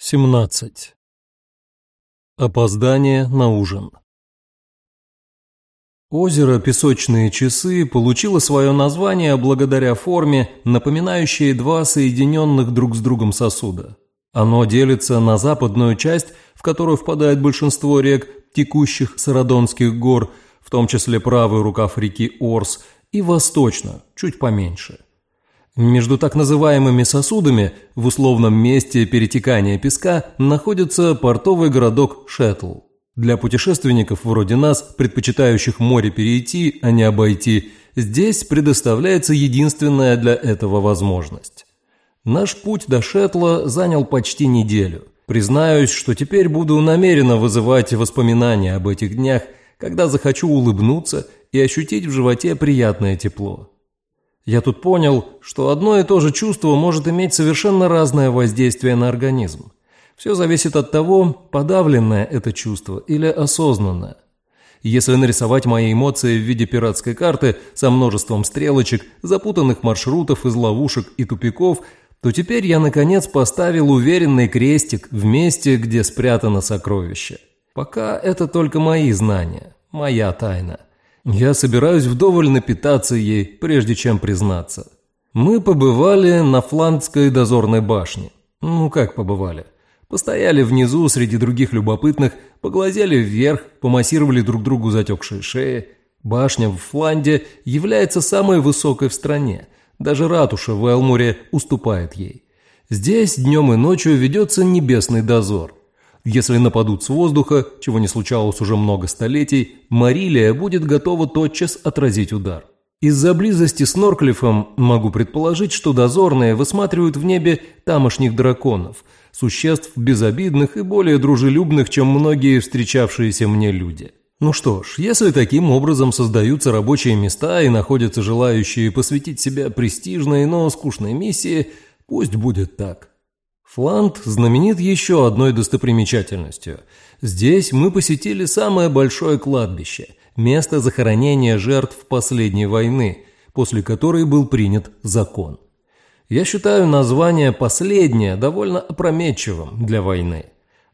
17. Опоздание на ужин. Озеро «Песочные часы» получило свое название благодаря форме, напоминающей два соединенных друг с другом сосуда. Оно делится на западную часть, в которую впадает большинство рек, текущих с Родонских гор, в том числе правый рукав реки Орс, и восточно, чуть поменьше – между так называемыми сосудами в условном месте перетекания песка находится портовый городок Шеттл. Для путешественников вроде нас, предпочитающих море перейти, а не обойти, здесь предоставляется единственная для этого возможность. Наш путь до Шеттла занял почти неделю. Признаюсь, что теперь буду намеренно вызывать воспоминания об этих днях, когда захочу улыбнуться и ощутить в животе приятное тепло. Я тут понял, что одно и то же чувство может иметь совершенно разное воздействие на организм. Все зависит от того, подавленное это чувство или осознанное. Если нарисовать мои эмоции в виде пиратской карты со множеством стрелочек, запутанных маршрутов из ловушек и тупиков, то теперь я наконец поставил уверенный крестик в месте, где спрятано сокровище. Пока это только мои знания, моя тайна. Я собираюсь вдоволь напитаться ей, прежде чем признаться. Мы побывали на Фландской дозорной башне. Ну как побывали? Постояли внизу среди других любопытных, поглазели вверх, помассировали друг другу затекшие шеи. Башня в Фланде является самой высокой в стране. Даже ратуша в Элмуре уступает ей. Здесь днем и ночью ведется небесный дозор. Если нападут с воздуха, чего не случалось уже много столетий, Марилия будет готова тотчас отразить удар. Из-за близости с Норклифом могу предположить, что дозорные высматривают в небе тамошних драконов, существ безобидных и более дружелюбных, чем многие встречавшиеся мне люди. Ну что ж, если таким образом создаются рабочие места и находятся желающие посвятить себя престижной, но скучной миссии, пусть будет так. Фланд знаменит еще одной достопримечательностью. Здесь мы посетили самое большое кладбище, место захоронения жертв последней войны, после которой был принят закон. Я считаю название «последнее» довольно опрометчивым для войны.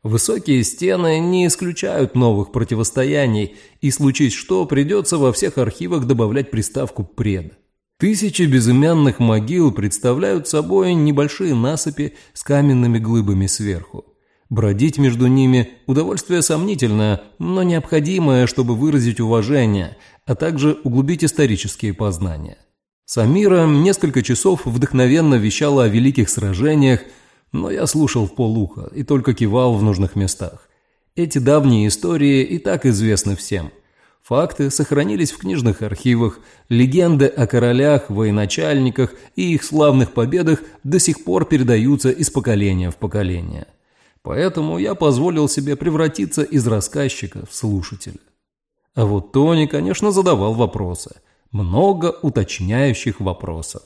Высокие стены не исключают новых противостояний, и случись что, придется во всех архивах добавлять приставку «пред». Тысячи безымянных могил представляют собой небольшие насыпи с каменными глыбами сверху. Бродить между ними – удовольствие сомнительное, но необходимое, чтобы выразить уважение, а также углубить исторические познания. Самира несколько часов вдохновенно вещала о великих сражениях, но я слушал в полуха и только кивал в нужных местах. Эти давние истории и так известны всем – Факты сохранились в книжных архивах, легенды о королях, военачальниках и их славных победах до сих пор передаются из поколения в поколение. Поэтому я позволил себе превратиться из рассказчика в слушателя. А вот Тони, конечно, задавал вопросы. Много уточняющих вопросов.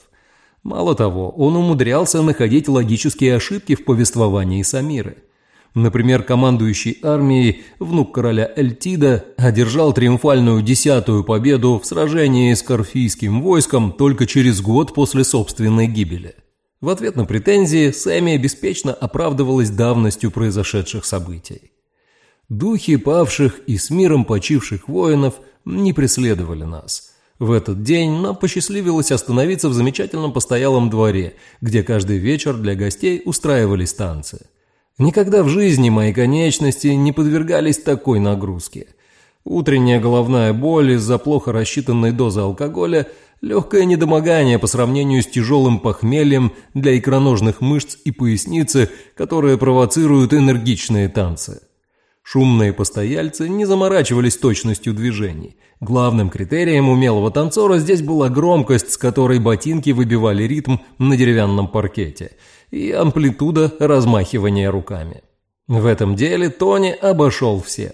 Мало того, он умудрялся находить логические ошибки в повествовании Самиры – Например, командующий армией, внук короля Эльтида, одержал триумфальную десятую победу в сражении с Карфийским войском только через год после собственной гибели. В ответ на претензии Сэмми беспечно оправдывалась давностью произошедших событий. Духи павших и с миром почивших воинов не преследовали нас. В этот день нам посчастливилось остановиться в замечательном постоялом дворе, где каждый вечер для гостей устраивались танцы – Никогда в жизни мои конечности не подвергались такой нагрузке. Утренняя головная боль из-за плохо рассчитанной дозы алкоголя, легкое недомогание по сравнению с тяжелым похмельем для икроножных мышц и поясницы, которые провоцируют энергичные танцы. Шумные постояльцы не заморачивались точностью движений. Главным критерием умелого танцора здесь была громкость, с которой ботинки выбивали ритм на деревянном паркете – и амплитуда размахивания руками. В этом деле Тони обошел всех.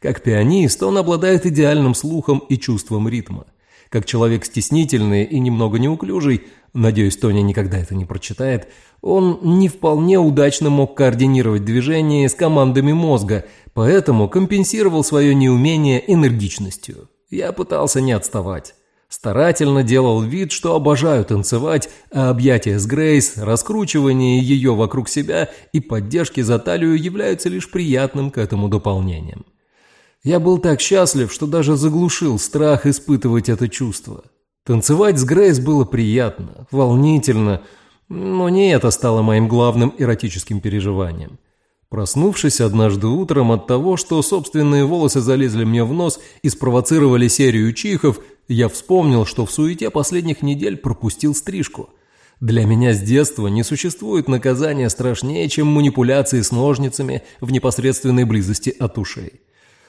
Как пианист он обладает идеальным слухом и чувством ритма. Как человек стеснительный и немного неуклюжий, надеюсь, Тони никогда это не прочитает, он не вполне удачно мог координировать движения с командами мозга, поэтому компенсировал свое неумение энергичностью. Я пытался не отставать. Старательно делал вид, что обожаю танцевать, а объятия с Грейс, раскручивание ее вокруг себя и поддержки за талию являются лишь приятным к этому дополнением. Я был так счастлив, что даже заглушил страх испытывать это чувство. Танцевать с Грейс было приятно, волнительно, но не это стало моим главным эротическим переживанием. Проснувшись однажды утром от того, что собственные волосы залезли мне в нос и спровоцировали серию чихов, я вспомнил, что в суете последних недель пропустил стрижку. Для меня с детства не существует наказания страшнее, чем манипуляции с ножницами в непосредственной близости от ушей.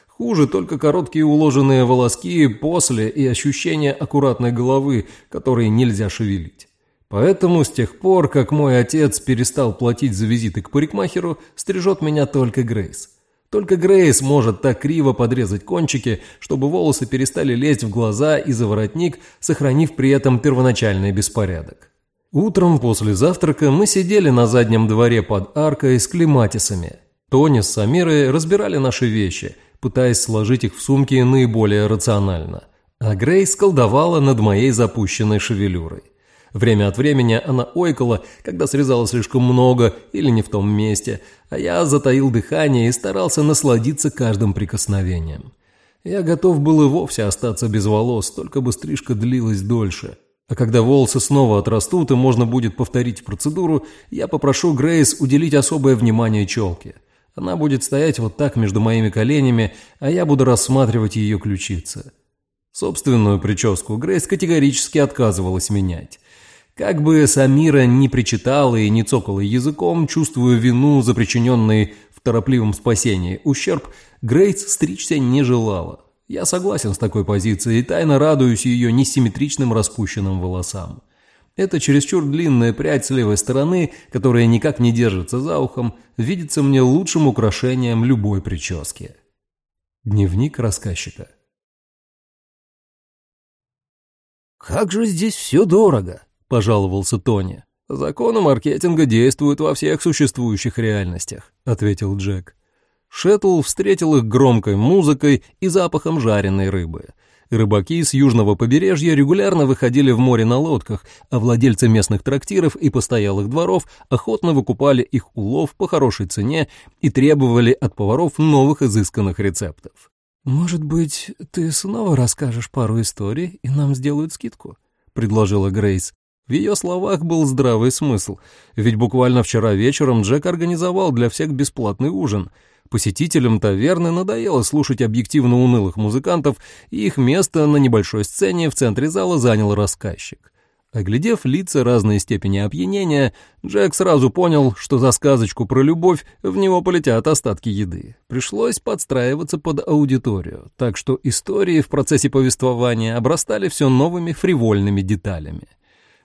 Хуже только короткие уложенные волоски после и ощущение аккуратной головы, которые нельзя шевелить. Поэтому с тех пор, как мой отец перестал платить за визиты к парикмахеру, стрижет меня только Грейс. Только Грейс может так криво подрезать кончики, чтобы волосы перестали лезть в глаза и за воротник, сохранив при этом первоначальный беспорядок. Утром после завтрака мы сидели на заднем дворе под аркой с клематисами. Тони с Самирой разбирали наши вещи, пытаясь сложить их в сумки наиболее рационально. А Грейс колдовала над моей запущенной шевелюрой. Время от времени она ойкала, когда срезала слишком много или не в том месте, а я затаил дыхание и старался насладиться каждым прикосновением. Я готов был и вовсе остаться без волос, только бы стрижка длилась дольше. А когда волосы снова отрастут и можно будет повторить процедуру, я попрошу Грейс уделить особое внимание челке. Она будет стоять вот так между моими коленями, а я буду рассматривать ее ключицы. Собственную прическу Грейс категорически отказывалась менять. Как бы Самира не причитала и не цокала языком, чувствуя вину за причиненный в торопливом спасении ущерб, Грейс стричься не желала. Я согласен с такой позицией и тайно радуюсь ее несимметричным распущенным волосам. Эта чересчур длинная прядь с левой стороны, которая никак не держится за ухом, видится мне лучшим украшением любой прически. Дневник рассказчика «Как же здесь все дорого!» Пожаловался Тони. «Законы маркетинга действуют во всех существующих реальностях», — ответил Джек. Шеттл встретил их громкой музыкой и запахом жареной рыбы. Рыбаки с южного побережья регулярно выходили в море на лодках, а владельцы местных трактиров и постоялых дворов охотно выкупали их улов по хорошей цене и требовали от поваров новых изысканных рецептов. «Может быть, ты снова расскажешь пару историй, и нам сделают скидку?» — предложила Грейс. В ее словах был здравый смысл, ведь буквально вчера вечером Джек организовал для всех бесплатный ужин. Посетителям таверны надоело слушать объективно унылых музыкантов, и их место на небольшой сцене в центре зала занял рассказчик. Оглядев лица разной степени опьянения, Джек сразу понял, что за сказочку про любовь в него полетят остатки еды. Пришлось подстраиваться под аудиторию, так что истории в процессе повествования обрастали все новыми фривольными деталями.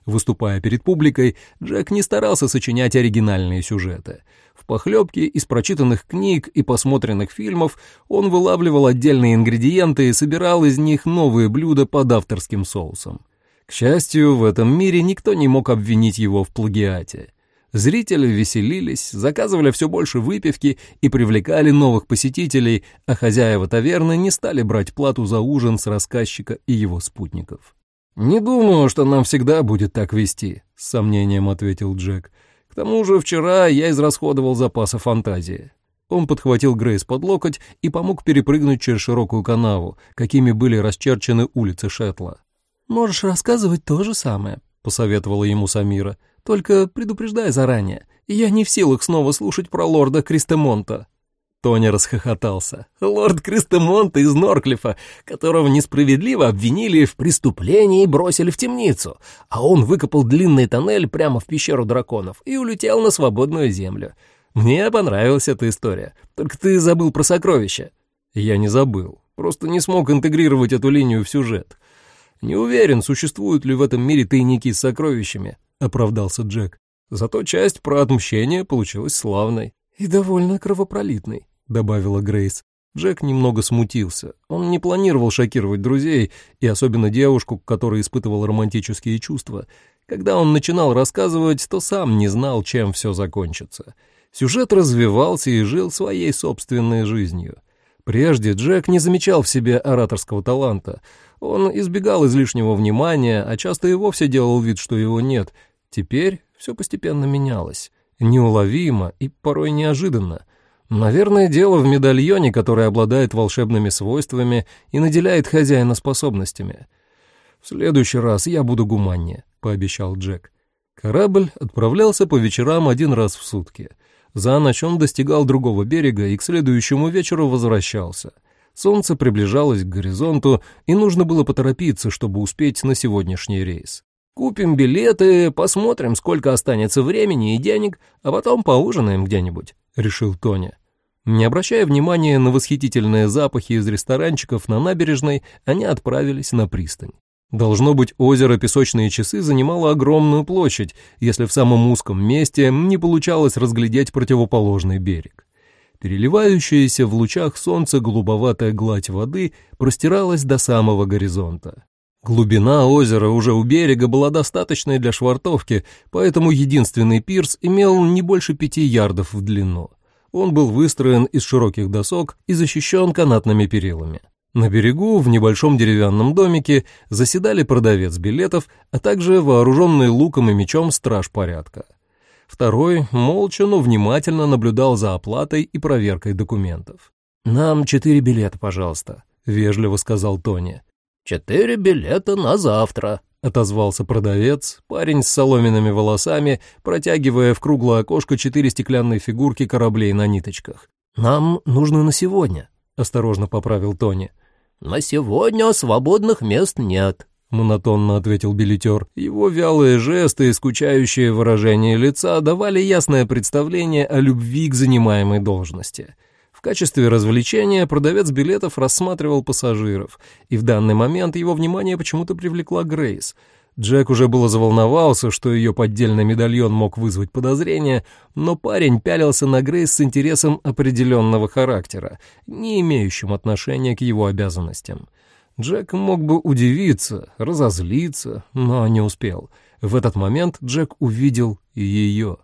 Выступая перед публикой, Джек не старался сочинять оригинальные сюжеты. В похлебке из прочитанных книг и посмотренных фильмов он вылавливал отдельные ингредиенты и собирал из них новые блюда под авторским соусом. К счастью, в этом мире никто не мог обвинить его в плагиате. Зрители веселились, заказывали все больше выпивки и привлекали новых посетителей, а хозяева таверны не стали брать плату за ужин с рассказчика и его спутников. «Не думаю, что нам всегда будет так вести», — с сомнением ответил Джек. «К тому же вчера я израсходовал запасы фантазии». Он подхватил Грейс под локоть и помог перепрыгнуть через широкую канаву, какими были расчерчены улицы Шетла. «Можешь рассказывать то же самое», — посоветовала ему Самира. «Только предупреждай заранее. Я не в силах снова слушать про лорда Кристемонта». Тони расхохотался. Лорд Кристемонт из Норклифа, которого несправедливо обвинили в преступлении и бросили в темницу, а он выкопал длинный тоннель прямо в пещеру драконов и улетел на свободную землю. Мне понравилась эта история, только ты забыл про сокровища. Я не забыл, просто не смог интегрировать эту линию в сюжет. Не уверен, существуют ли в этом мире тайники с сокровищами, оправдался Джек. Зато часть про отмщение получилась славной. «И довольно кровопролитной», добавила Грейс. Джек немного смутился. Он не планировал шокировать друзей, и особенно девушку, которая испытывала романтические чувства. Когда он начинал рассказывать, то сам не знал, чем все закончится. Сюжет развивался и жил своей собственной жизнью. Прежде Джек не замечал в себе ораторского таланта. Он избегал излишнего внимания, а часто и вовсе делал вид, что его нет. Теперь все постепенно менялось. Неуловимо и порой неожиданно. Наверное, дело в медальоне, который обладает волшебными свойствами и наделяет хозяина способностями. «В следующий раз я буду гуманнее», — пообещал Джек. Корабль отправлялся по вечерам один раз в сутки. За ночь он достигал другого берега и к следующему вечеру возвращался. Солнце приближалось к горизонту, и нужно было поторопиться, чтобы успеть на сегодняшний рейс. «Купим билеты, посмотрим, сколько останется времени и денег, а потом поужинаем где-нибудь», — решил Тоня. Не обращая внимания на восхитительные запахи из ресторанчиков на набережной, они отправились на пристань. Должно быть, озеро Песочные часы занимало огромную площадь, если в самом узком месте не получалось разглядеть противоположный берег. Переливающаяся в лучах солнца голубоватая гладь воды простиралась до самого горизонта. Глубина озера уже у берега была достаточной для швартовки, поэтому единственный пирс имел не больше пяти ярдов в длину. Он был выстроен из широких досок и защищен канатными перилами. На берегу, в небольшом деревянном домике, заседали продавец билетов, а также вооруженный луком и мечом страж порядка. Второй молча, но внимательно наблюдал за оплатой и проверкой документов. «Нам четыре билета, пожалуйста», — вежливо сказал Тони. «Четыре билета на завтра», — отозвался продавец, парень с соломенными волосами, протягивая в круглое окошко четыре стеклянные фигурки кораблей на ниточках. «Нам нужно на сегодня», — осторожно поправил Тони. «На сегодня свободных мест нет», — монотонно ответил билетер. Его вялые жесты и скучающее выражение лица давали ясное представление о любви к занимаемой должности. В качестве развлечения продавец билетов рассматривал пассажиров, и в данный момент его внимание почему-то привлекла Грейс — Джек уже было заволновался, что ее поддельный медальон мог вызвать подозрения, но парень пялился на Грейс с интересом определенного характера, не имеющим отношения к его обязанностям. Джек мог бы удивиться, разозлиться, но не успел. В этот момент Джек увидел ее.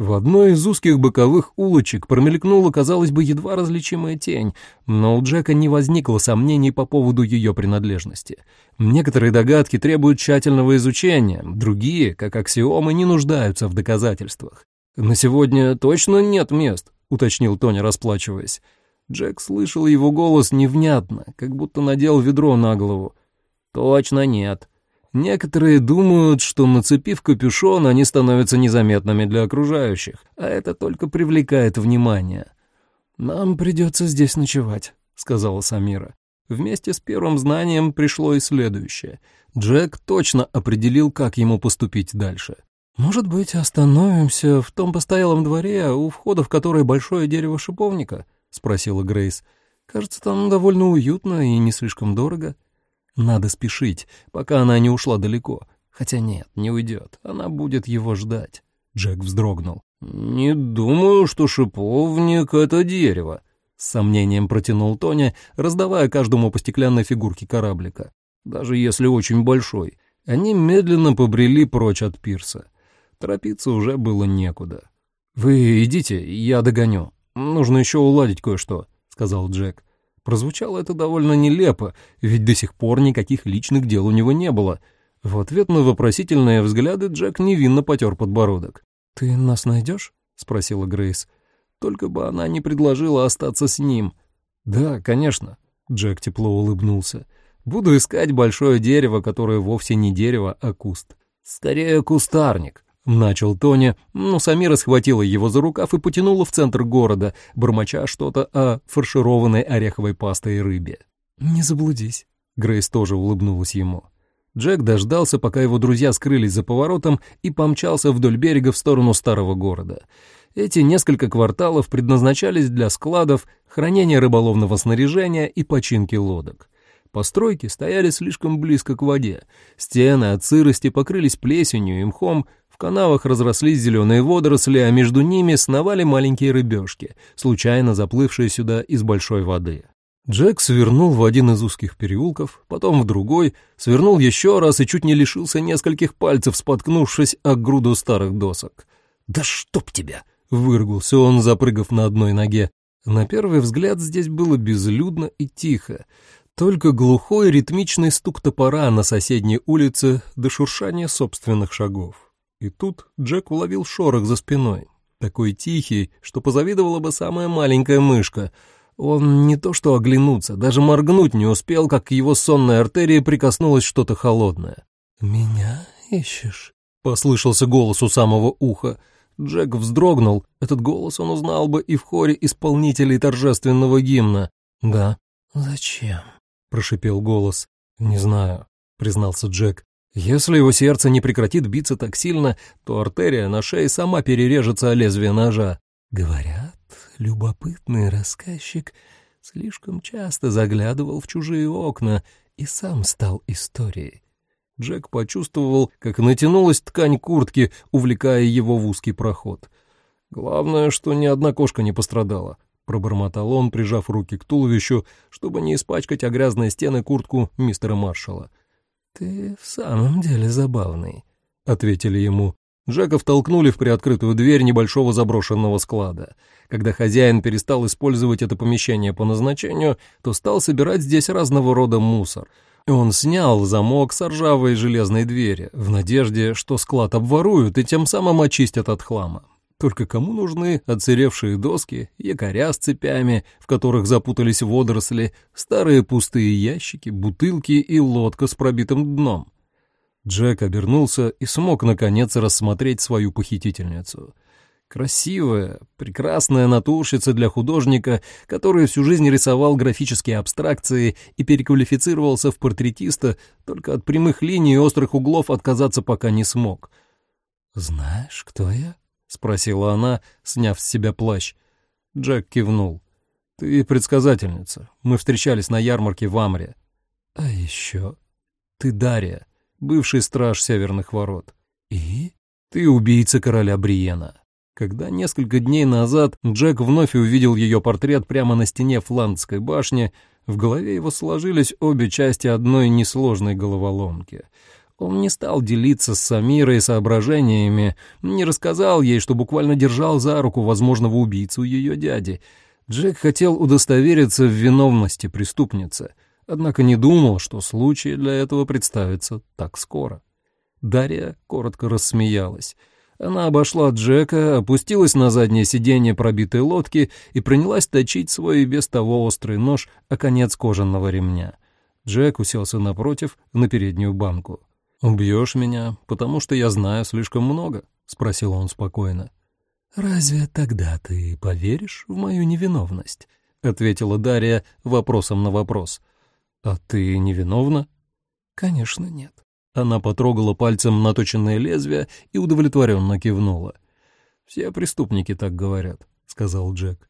В одной из узких боковых улочек промелькнула, казалось бы, едва различимая тень, но у Джека не возникло сомнений по поводу ее принадлежности. Некоторые догадки требуют тщательного изучения, другие, как аксиомы, не нуждаются в доказательствах. «На сегодня точно нет мест», — уточнил Тони, расплачиваясь. Джек слышал его голос невнятно, как будто надел ведро на голову. «Точно нет», Некоторые думают, что нацепив капюшон, они становятся незаметными для окружающих, а это только привлекает внимание. «Нам придется здесь ночевать», — сказала Самира. Вместе с первым знанием пришло и следующее. Джек точно определил, как ему поступить дальше. «Может быть, остановимся в том постоялом дворе, у входа в который большое дерево шиповника?» — спросила Грейс. «Кажется, там довольно уютно и не слишком дорого». Надо спешить, пока она не ушла далеко. Хотя нет, не уйдет. Она будет его ждать. Джек вздрогнул. «Не думаю, что шиповник — это дерево», — с сомнением протянул Тоня, раздавая каждому по стеклянной фигурке кораблика. «Даже если очень большой». Они медленно побрели прочь от пирса. Торопиться уже было некуда. «Вы идите, я догоню. Нужно еще уладить кое-что», — сказал Джек. Прозвучало это довольно нелепо, ведь до сих пор никаких личных дел у него не было. В ответ на вопросительные взгляды Джек невинно потер подбородок. «Ты нас найдешь?» — спросила Грейс. Только бы она не предложила остаться с ним. «Да, конечно», — Джек тепло улыбнулся. «Буду искать большое дерево, которое вовсе не дерево, а куст. Скорее, кустарник», Начал Тони, но Самира схватила его за рукав и потянула в центр города, бормоча что-то о фаршированной ореховой пастой рыбе. «Не заблудись», — Грейс тоже улыбнулась ему. Джек дождался, пока его друзья скрылись за поворотом, и помчался вдоль берега в сторону старого города. Эти несколько кварталов предназначались для складов, хранения рыболовного снаряжения и починки лодок. Постройки стояли слишком близко к воде. Стены от сырости покрылись плесенью и мхом, канавах разрослись зеленые водоросли, а между ними сновали маленькие рыбешки, случайно заплывшие сюда из большой воды. Джек свернул в один из узких переулков, потом в другой, свернул еще раз и чуть не лишился нескольких пальцев, споткнувшись о груду старых досок. «Да чтоб тебя!» — выргулся он, запрыгав на одной ноге. На первый взгляд здесь было безлюдно и тихо. Только глухой ритмичный стук топора на соседней улице до шуршания собственных шагов. И тут Джек уловил шорох за спиной, такой тихий, что позавидовала бы самая маленькая мышка. Он не то что оглянуться, даже моргнуть не успел, как к его сонной артерии прикоснулось что-то холодное. «Меня ищешь?» — послышался голос у самого уха. Джек вздрогнул. Этот голос он узнал бы и в хоре исполнителей торжественного гимна. «Да». «Зачем?» — прошипел голос. «Не знаю», — признался Джек. «Если его сердце не прекратит биться так сильно, то артерия на шее сама перережется о лезвие ножа». «Говорят, любопытный рассказчик слишком часто заглядывал в чужие окна и сам стал историей. Джек почувствовал, как натянулась ткань куртки, увлекая его в узкий проход. «Главное, что ни одна кошка не пострадала», — пробормотал он, прижав руки к туловищу, чтобы не испачкать о грязные стены куртку мистера Маршала. «Ты в самом деле забавный», — ответили ему. Джека втолкнули в приоткрытую дверь небольшого заброшенного склада. Когда хозяин перестал использовать это помещение по назначению, то стал собирать здесь разного рода мусор — он снял замок с ржавой железной двери в надежде, что склад обворуют и тем самым очистят от хлама. Только кому нужны отсыревшие доски, якоря с цепями, в которых запутались водоросли, старые пустые ящики, бутылки и лодка с пробитым дном? Джек обернулся и смог, наконец, рассмотреть свою похитительницу — Красивая, прекрасная натурщица для художника, который всю жизнь рисовал графические абстракции и переквалифицировался в портретиста, только от прямых линий и острых углов отказаться пока не смог. «Знаешь, кто я?» — спросила она, сняв с себя плащ. Джек кивнул. «Ты предсказательница. Мы встречались на ярмарке в Амре». «А еще?» «Ты Дарья, бывший страж Северных ворот». «И?» «Ты убийца короля Бриена». Когда несколько дней назад Джек вновь увидел ее портрет прямо на стене Фландской башни, в голове его сложились обе части одной несложной головоломки. Он не стал делиться с Самирой соображениями, не рассказал ей, что буквально держал за руку возможного убийцу ее дяди. Джек хотел удостовериться в виновности преступницы, однако не думал, что случай для этого представится так скоро. Дарья коротко рассмеялась — она обошла Джека, опустилась на заднее сиденье пробитой лодки и принялась точить свой без того острый нож о конец кожаного ремня. Джек уселся напротив на переднюю банку. «Убьешь меня, потому что я знаю слишком много?» — спросил он спокойно. «Разве тогда ты поверишь в мою невиновность?» — ответила Дарья вопросом на вопрос. «А ты невиновна?» «Конечно, нет». Она потрогала пальцем наточенное лезвие и удовлетворенно кивнула. «Все преступники так говорят», — сказал Джек.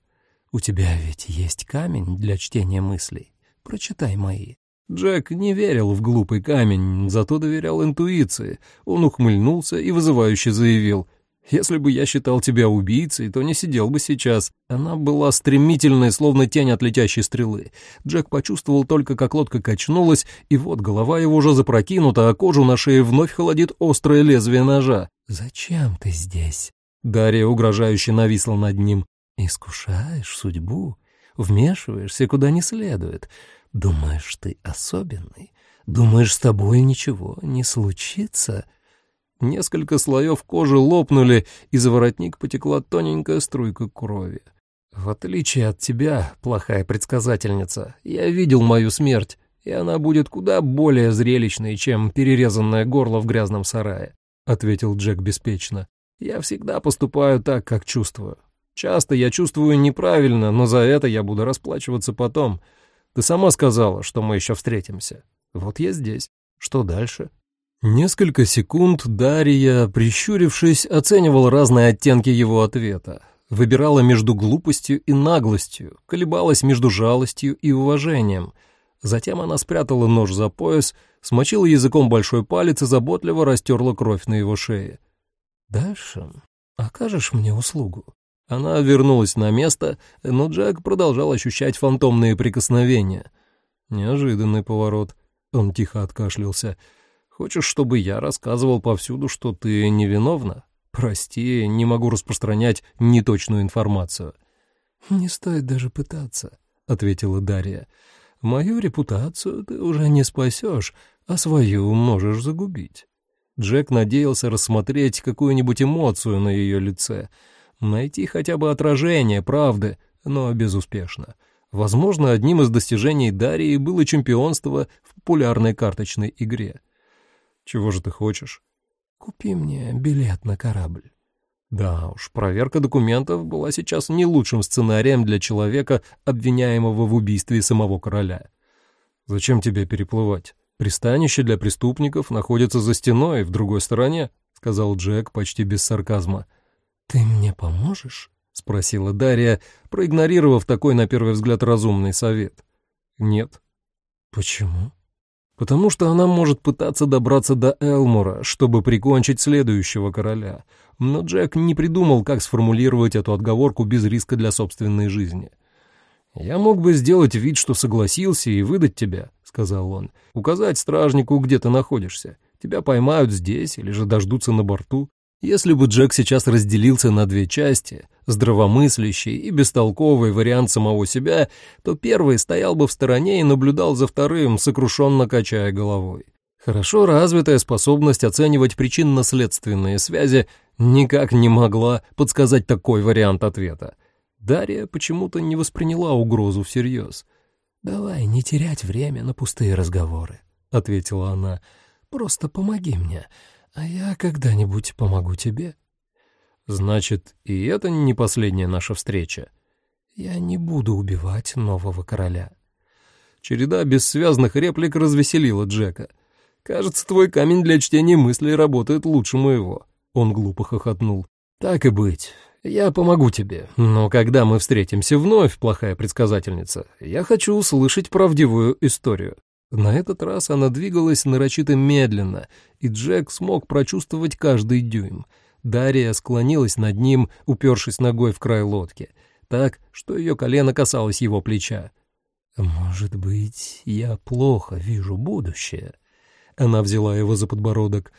«У тебя ведь есть камень для чтения мыслей. Прочитай мои». Джек не верил в глупый камень, зато доверял интуиции. Он ухмыльнулся и вызывающе заявил — если бы я считал тебя убийцей, то не сидел бы сейчас. Она была стремительной, словно тень от летящей стрелы. Джек почувствовал только, как лодка качнулась, и вот голова его уже запрокинута, а кожу на шее вновь холодит острое лезвие ножа. «Зачем ты здесь?» Дарья угрожающе нависла над ним. «Искушаешь судьбу, вмешиваешься куда не следует. Думаешь, ты особенный? Думаешь, с тобой ничего не случится?» Несколько слоев кожи лопнули, и за воротник потекла тоненькая струйка крови. «В отличие от тебя, плохая предсказательница, я видел мою смерть, и она будет куда более зрелищной, чем перерезанное горло в грязном сарае», — ответил Джек беспечно. «Я всегда поступаю так, как чувствую. Часто я чувствую неправильно, но за это я буду расплачиваться потом. Ты сама сказала, что мы еще встретимся. Вот я здесь. Что дальше?» Несколько секунд Дарья, прищурившись, оценивала разные оттенки его ответа, выбирала между глупостью и наглостью, колебалась между жалостью и уважением. Затем она спрятала нож за пояс, смочила языком большой палец и заботливо растерла кровь на его шее. «Дальше окажешь мне услугу?» Она вернулась на место, но Джек продолжал ощущать фантомные прикосновения. Неожиданный поворот. Он тихо откашлялся. Хочешь, чтобы я рассказывал повсюду, что ты невиновна? Прости, не могу распространять неточную информацию». «Не стоит даже пытаться», — ответила Дарья. Мою репутацию ты уже не спасешь, а свою можешь загубить». Джек надеялся рассмотреть какую-нибудь эмоцию на ее лице, найти хотя бы отражение правды, но безуспешно. Возможно, одним из достижений Дарьи было чемпионство в популярной карточной игре. «Чего же ты хочешь?» «Купи мне билет на корабль». Да уж, проверка документов была сейчас не лучшим сценарием для человека, обвиняемого в убийстве самого короля. «Зачем тебе переплывать? Пристанище для преступников находится за стеной в другой стороне», — сказал Джек почти без сарказма. «Ты мне поможешь?» — спросила Дарья, проигнорировав такой, на первый взгляд, разумный совет. «Нет». «Почему?» «Потому что она может пытаться добраться до Элмура, чтобы прикончить следующего короля. Но Джек не придумал, как сформулировать эту отговорку без риска для собственной жизни. «Я мог бы сделать вид, что согласился, и выдать тебя», — сказал он. «Указать стражнику, где ты находишься. Тебя поймают здесь или же дождутся на борту. Если бы Джек сейчас разделился на две части, здравомыслящий и бестолковый вариант самого себя, то первый стоял бы в стороне и наблюдал за вторым, сокрушенно качая головой. Хорошо развитая способность оценивать причинно-следственные связи никак не могла подсказать такой вариант ответа. Дарья почему-то не восприняла угрозу всерьез. «Давай не терять время на пустые разговоры», — ответила она. «Просто помоги мне, а я когда-нибудь помогу тебе». «Значит, и это не последняя наша встреча?» «Я не буду убивать нового короля». Череда бессвязных реплик развеселила Джека. «Кажется, твой камень для чтения мыслей работает лучше моего». Он глупо хохотнул. «Так и быть. Я помогу тебе. Но когда мы встретимся вновь, плохая предсказательница, я хочу услышать правдивую историю». На этот раз она двигалась нарочито медленно, и Джек смог прочувствовать каждый дюйм. Дарья склонилась над ним, упершись ногой в край лодки, так, что ее колено касалось его плеча. «Может быть, я плохо вижу будущее?» Она взяла его за подбородок.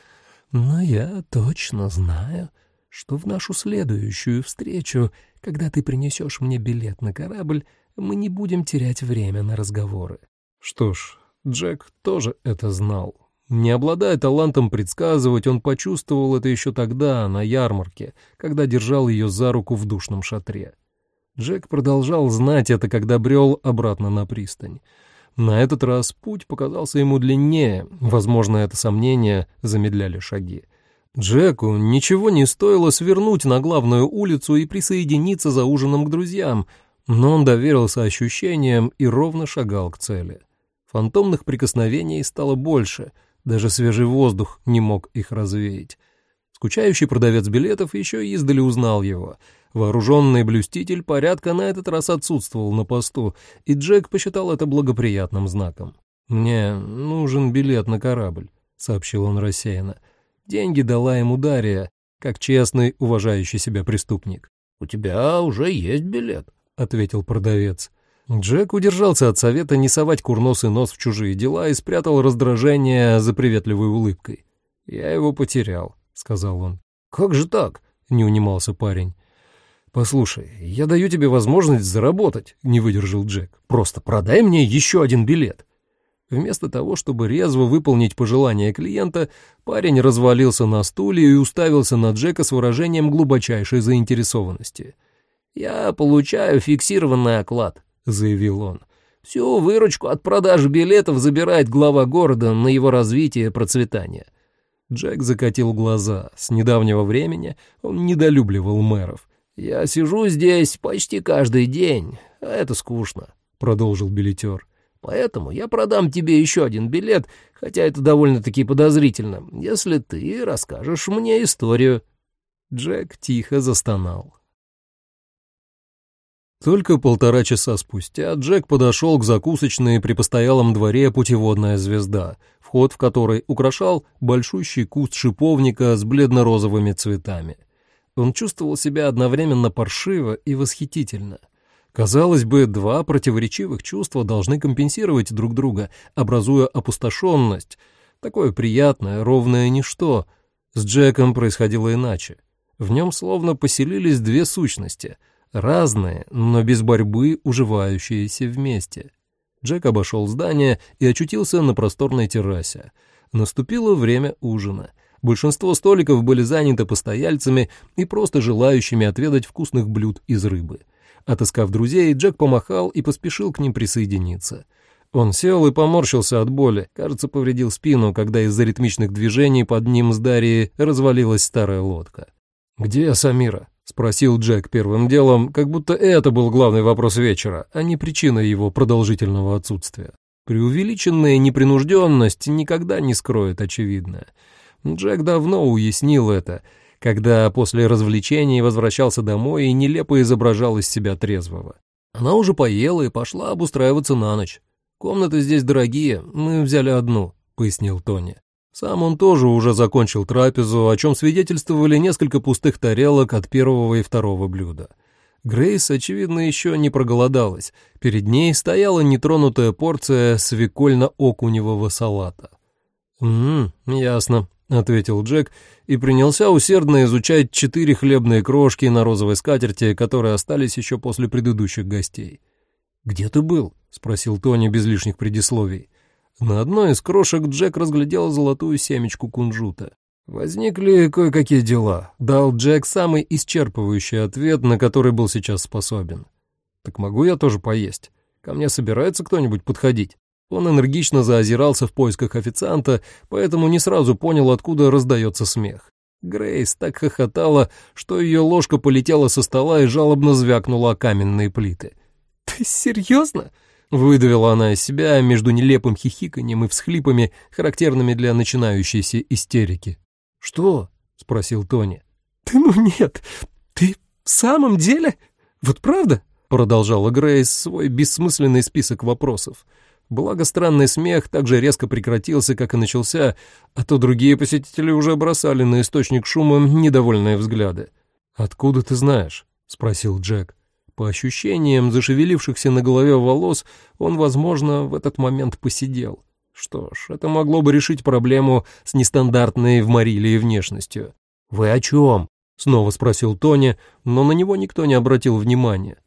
Но я точно знаю, что в нашу следующую встречу, когда ты принесешь мне билет на корабль, мы не будем терять время на разговоры. Что ж, Джек тоже это знал. Не обладая талантом предсказывать, он почувствовал это еще тогда, на ярмарке, когда держал ее за руку в душном шатре. Джек продолжал знать это, когда брел обратно на пристань. На этот раз путь показался ему длиннее, возможно, это сомнение замедляли шаги. Джеку ничего не стоило свернуть на главную улицу и присоединиться за ужином к друзьям, но он доверился ощущениям и ровно шагал к цели. Фантомных прикосновений стало больше, даже свежий воздух не мог их развеять. Скучающий продавец билетов еще издали узнал его — Вооруженный блюститель порядка на этот раз отсутствовал на посту, и Джек посчитал это благоприятным знаком. «Мне нужен билет на корабль», — сообщил он рассеянно. Деньги дала ему Дарья, как честный, уважающий себя преступник. «У тебя уже есть билет», — ответил продавец. Джек удержался от совета не совать курносый нос в чужие дела и спрятал раздражение за приветливой улыбкой. «Я его потерял», — сказал он. «Как же так?» — не унимался парень. «Послушай, я даю тебе возможность заработать», — не выдержал Джек. «Просто продай мне еще один билет». Вместо того, чтобы резво выполнить пожелание клиента, парень развалился на стуле и уставился на Джека с выражением глубочайшей заинтересованности. «Я получаю фиксированный оклад», — заявил он. «Всю выручку от продажи билетов забирает глава города на его развитие и процветание». Джек закатил глаза. С недавнего времени он недолюбливал мэров. «Я сижу здесь почти каждый день, а это скучно», — продолжил билетер. «Поэтому я продам тебе еще один билет, хотя это довольно-таки подозрительно, если ты расскажешь мне историю». Джек тихо застонал. Только полтора часа спустя Джек подошел к закусочной при постоялом дворе «Путеводная звезда», вход в который украшал большущий куст шиповника с бледно-розовыми цветами — он чувствовал себя одновременно паршиво и восхитительно. Казалось бы, два противоречивых чувства должны компенсировать друг друга, образуя опустошенность, такое приятное, ровное ничто. С Джеком происходило иначе. В нем словно поселились две сущности, разные, но без борьбы уживающиеся вместе. Джек обошел здание и очутился на просторной террасе. Наступило время ужина. Большинство столиков были заняты постояльцами и просто желающими отведать вкусных блюд из рыбы. Отыскав друзей, Джек помахал и поспешил к ним присоединиться. Он сел и поморщился от боли, кажется, повредил спину, когда из-за ритмичных движений под ним с Дарьей развалилась старая лодка. «Где Самира?» — спросил Джек первым делом, как будто это был главный вопрос вечера, а не причина его продолжительного отсутствия. Преувеличенная непринужденность никогда не скроет очевидное. Джек давно уяснил это, когда после развлечений возвращался домой и нелепо изображал из себя трезвого. Она уже поела и пошла обустраиваться на ночь. «Комнаты здесь дорогие, мы взяли одну», — пояснил Тони. Сам он тоже уже закончил трапезу, о чем свидетельствовали несколько пустых тарелок от первого и второго блюда. Грейс, очевидно, еще не проголодалась. Перед ней стояла нетронутая порция свекольно-окуневого салата. «М -м, ясно», — ответил Джек и принялся усердно изучать четыре хлебные крошки на розовой скатерти, которые остались еще после предыдущих гостей. «Где ты был?» — спросил Тони без лишних предисловий. На одной из крошек Джек разглядел золотую семечку кунжута. «Возникли кое-какие дела», — дал Джек самый исчерпывающий ответ, на который был сейчас способен. «Так могу я тоже поесть? Ко мне собирается кто-нибудь подходить?» Он энергично заозирался в поисках официанта, поэтому не сразу понял, откуда раздается смех. Грейс так хохотала, что ее ложка полетела со стола и жалобно звякнула о каменные плиты. «Ты серьезно?» — выдавила она из себя между нелепым хихиканьем и всхлипами, характерными для начинающейся истерики. «Что?» — спросил Тони. «Ты ну нет, ты в самом деле? Вот правда?» — продолжала Грейс свой бессмысленный список вопросов. Благо странный смех так же резко прекратился, как и начался, а то другие посетители уже бросали на источник шума недовольные взгляды. «Откуда ты знаешь?» — спросил Джек. По ощущениям зашевелившихся на голове волос, он, возможно, в этот момент посидел. Что ж, это могло бы решить проблему с нестандартной в Марилии внешностью. «Вы о чем?» — снова спросил Тони, но на него никто не обратил внимания.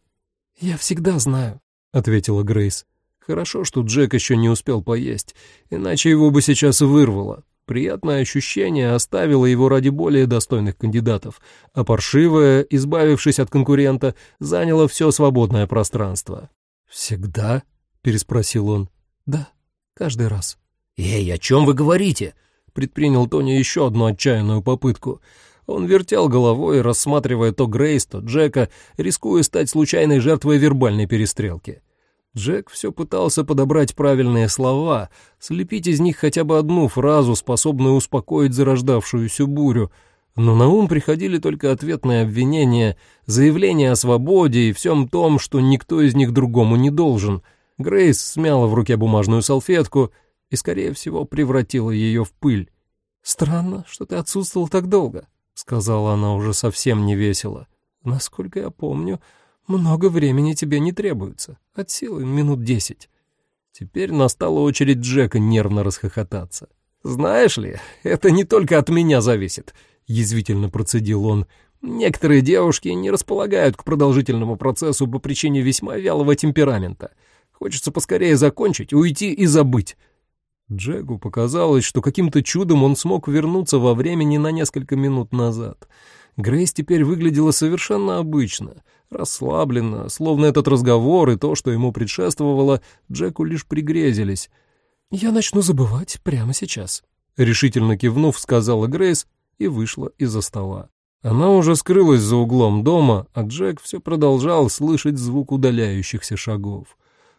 «Я всегда знаю», — ответила Грейс. Хорошо, что Джек еще не успел поесть, иначе его бы сейчас вырвало. Приятное ощущение оставило его ради более достойных кандидатов, а паршивое, избавившись от конкурента, заняло все свободное пространство. «Всегда?» — переспросил он. «Да, каждый раз». «Эй, о чем вы говорите?» — предпринял Тони еще одну отчаянную попытку. Он вертел головой, рассматривая то Грейс, то Джека, рискуя стать случайной жертвой вербальной перестрелки. Джек все пытался подобрать правильные слова, слепить из них хотя бы одну фразу, способную успокоить зарождавшуюся бурю, но на ум приходили только ответные обвинения, заявления о свободе и всем том, что никто из них другому не должен. Грейс смяла в руке бумажную салфетку и, скорее всего, превратила ее в пыль. «Странно, что ты отсутствовал так долго», — сказала она уже совсем невесело. «Насколько я помню, много времени тебе не требуется, от силы минут десять. Теперь настала очередь Джека нервно расхохотаться. «Знаешь ли, это не только от меня зависит», — язвительно процедил он. «Некоторые девушки не располагают к продолжительному процессу по причине весьма вялого темперамента. Хочется поскорее закончить, уйти и забыть». Джеку показалось, что каким-то чудом он смог вернуться во времени на несколько минут назад — Грейс теперь выглядела совершенно обычно, расслабленно, словно этот разговор и то, что ему предшествовало, Джеку лишь пригрезились. «Я начну забывать прямо сейчас», — решительно кивнув, сказала Грейс и вышла из-за стола. Она уже скрылась за углом дома, а Джек все продолжал слышать звук удаляющихся шагов.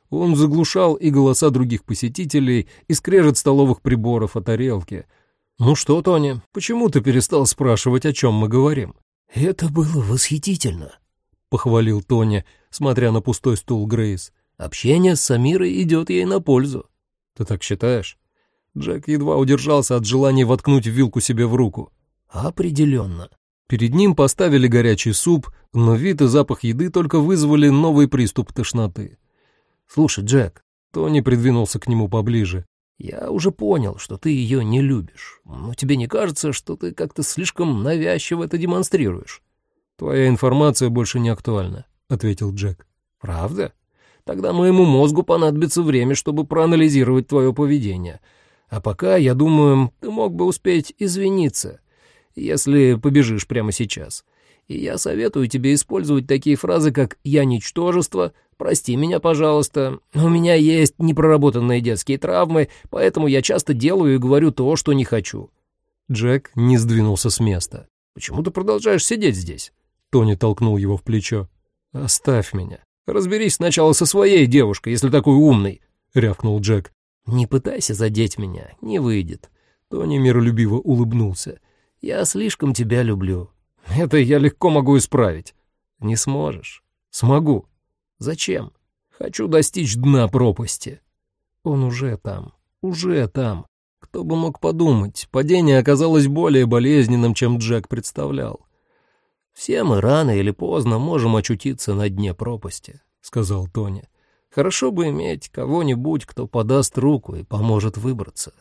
Он заглушал и голоса других посетителей, и скрежет столовых приборов о тарелке — «Ну что, Тони, почему ты перестал спрашивать, о чем мы говорим?» «Это было восхитительно», — похвалил Тони, смотря на пустой стул Грейс. «Общение с Самирой идет ей на пользу». «Ты так считаешь?» Джек едва удержался от желания воткнуть вилку себе в руку. «Определенно». Перед ним поставили горячий суп, но вид и запах еды только вызвали новый приступ тошноты. «Слушай, Джек», — Тони придвинулся к нему поближе, я уже понял, что ты ее не любишь. Но тебе не кажется, что ты как-то слишком навязчиво это демонстрируешь? Твоя информация больше не актуальна, ответил Джек. Правда? Тогда моему мозгу понадобится время, чтобы проанализировать твое поведение. А пока, я думаю, ты мог бы успеть извиниться, если побежишь прямо сейчас. И я советую тебе использовать такие фразы, как «я ничтожество», «прости меня, пожалуйста», «у меня есть непроработанные детские травмы, поэтому я часто делаю и говорю то, что не хочу». Джек не сдвинулся с места. «Почему ты продолжаешь сидеть здесь?» Тони толкнул его в плечо. «Оставь меня». «Разберись сначала со своей девушкой, если такой умный», — рявкнул Джек. «Не пытайся задеть меня, не выйдет». Тони миролюбиво улыбнулся. «Я слишком тебя люблю». «Это я легко могу исправить». «Не сможешь». «Смогу». «Зачем?» «Хочу достичь дна пропасти». «Он уже там, уже там». Кто бы мог подумать, падение оказалось более болезненным, чем Джек представлял. «Все мы рано или поздно можем очутиться на дне пропасти», — сказал Тони. «Хорошо бы иметь кого-нибудь, кто подаст руку и поможет выбраться».